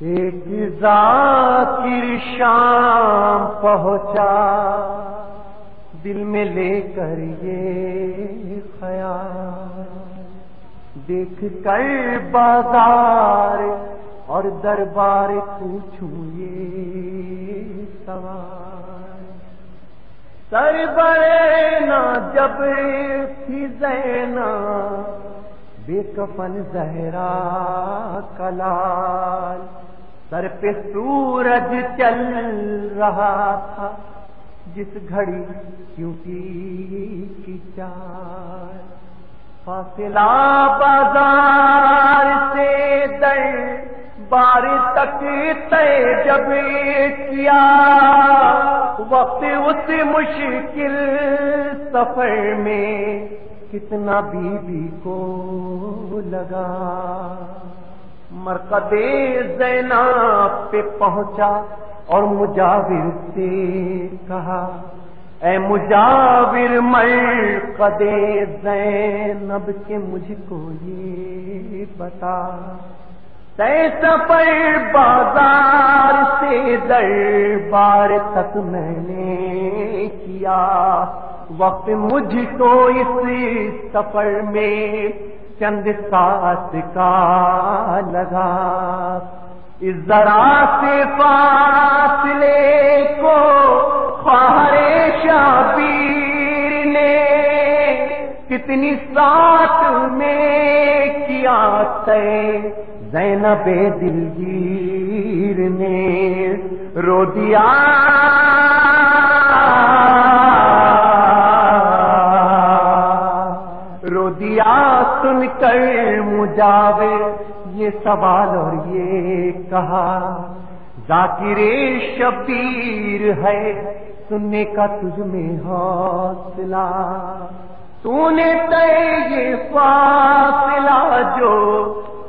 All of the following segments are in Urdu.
ایک ذاکر شام پہنچا، دل میں لے کر یہ خیال۔ دیکھ کر بازار اور دربار پوچھوں یہ سوال۔ سر بڑے نا جب تھی زینا، بے کفن زہرا کلال۔ سر پہ سورج چل رہا تھا۔ جس گھڑی کیونٹی کی چار فاصلہ بازار سے در بار تک طے جب کیا۔ وقت اس مشکل سفر میں کتنا بی بی کو لگا۔ مرکز زینا پہ پہنچا اور مجاور سے کہا، اے مجاور مرکز زینب کے مجھ کو یہ بتا سفر بازار سے دربار تک میں نے کیا، وقت مجھ کو اس سفر میں چند سات کا لگا۔ اس ذرا سے فاصلے کو خواہر شابیر نے کتنی ساتھ میں کیا تے زینب دلگیر نے رو دیا۔ رو دیا سن کر مجاوے، یہ سوال اور یہ کہا، ذاکر شبیر ہے، سننے کا تجھ میں حوصلہ۔ تو نے طے یہ فاصلہ جو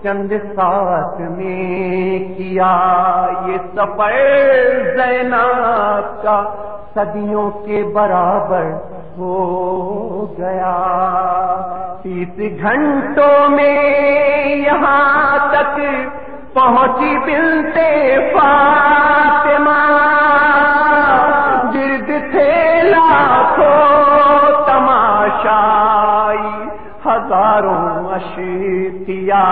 چند ساتھ میں کیا۔ یہ سفر زینب کا صدیوں کے برابر ہو گیا۔ تیس گھنٹوں میں یہاں تک پہنچی بلتے فاطمہ۔ گرد تھے لاکھوں تماشائی، ہزاروں اشتیا۔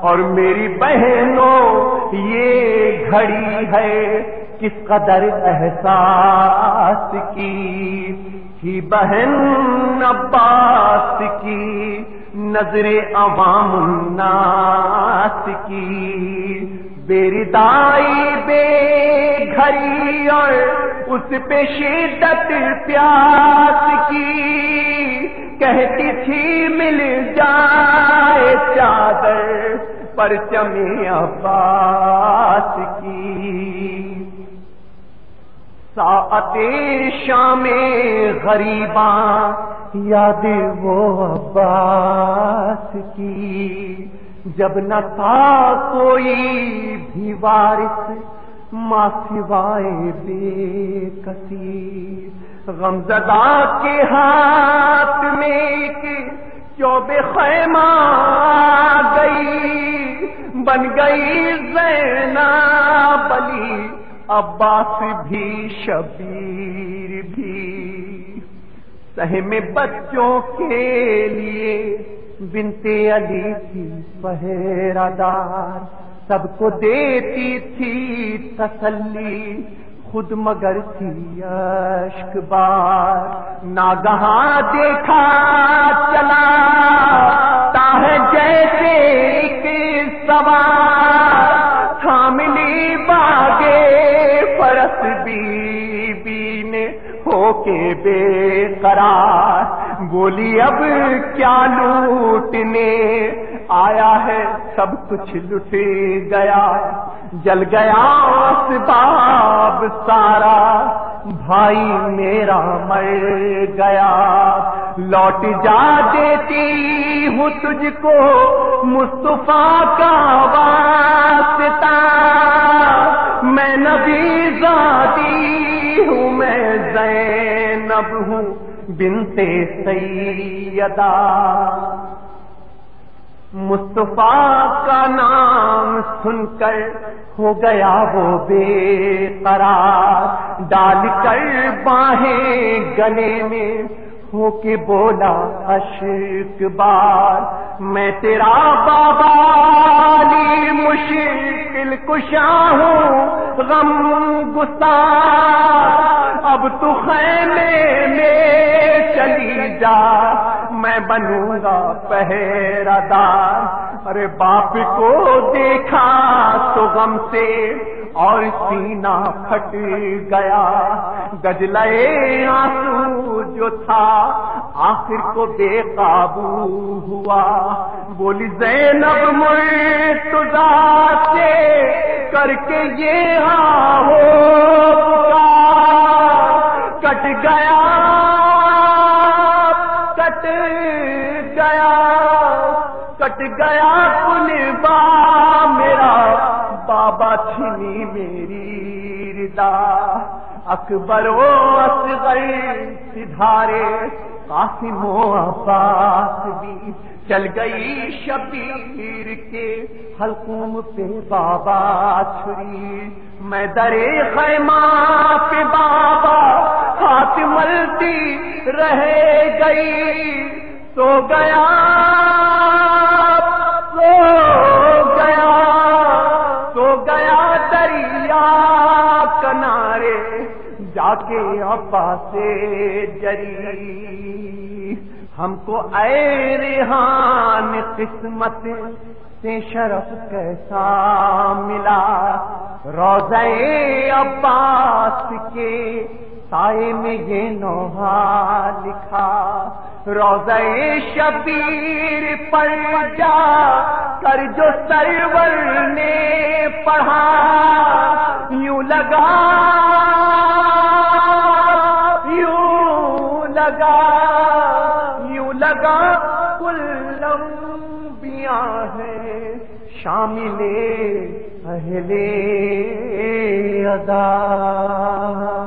اور میری بہنوں، یہ گھڑی ہے کس قدر احساس کی، ہی بہن عباس کی، نظر عوام الناس کی۔ بیردائی بے گھری اور اس پہ شدت پیاس کی۔ کہتی تھی، مل جائے چادر پر عباس کی۔ ساعت شام غریباں، یاد وہ عباس کی۔ جب نہ تھا کوئی بھی وارث ماں سوائے بے کسی۔ غمزدہ کے ہاتھ میں ایک چوب خیمہ گئی، بن گئی زینا بلی عباس بھی، شبیر بھی۔ سہم بچوں کے لیے بنتے علی تھی پہرا دار سب کو دیتی تھی تسلی، خود مگر تھی اشک بار۔ ناگہاں دیکھا چلا تاہ جیسے ایک سوار۔ کے بے قرار بولی، اب کیا لوٹنے؟ آیا ہے سب کچھ لٹ گیا۔ جل گیا اسباب سارا۔ بھائی میرا مر گیا۔ لوٹ جا دیتی ہوں تجھ کو مصطفیٰ کا واسطہ۔ میں نبی ذاتی ہوں، میں زینب ہوں بنتے سیدہ۔ مصطفیٰ کا نام سن کر ہو گیا وہ بے قرار۔ ڈال کر باہیں گلے میں ہو کے بولا اشک بار۔ میں تیرا بابا مشکل کشا ہوں، غم گسار اب تو خیمے میں چلی جا، میں بنوں گا پہرا دار ارے باپ کو دیکھا تو غم سے اور سینا پھٹ گیا۔ گجلے آنسو جو تھا، آخر کو بے قابو ہوا۔ بولی، زینب مرتضا سے کر کے یہ ہاں ہو گیا کن با، میرا بابا چھنی میری ردا اکبر و اصغر، سدھارے، قاسم و عباس بھی۔ چل گئی شبیر کے حلقوم پہ بابا چھری۔ میں درے خیمہ پہ بابا ہاتھ ملتی رہ گئی۔ سو گیا کے ابا سے جری۔ ہم کو اے ریحان قسمت سے شرف کیسا ملا۔ روزے عباس کے سائے میں یہ نوحا لکھا۔ روزے شبیر پر جا کر جو سرور نے پڑھا۔ یوں لگا لگا یوں لگا کل لمبیاں ہیں شامل اہل ادا۔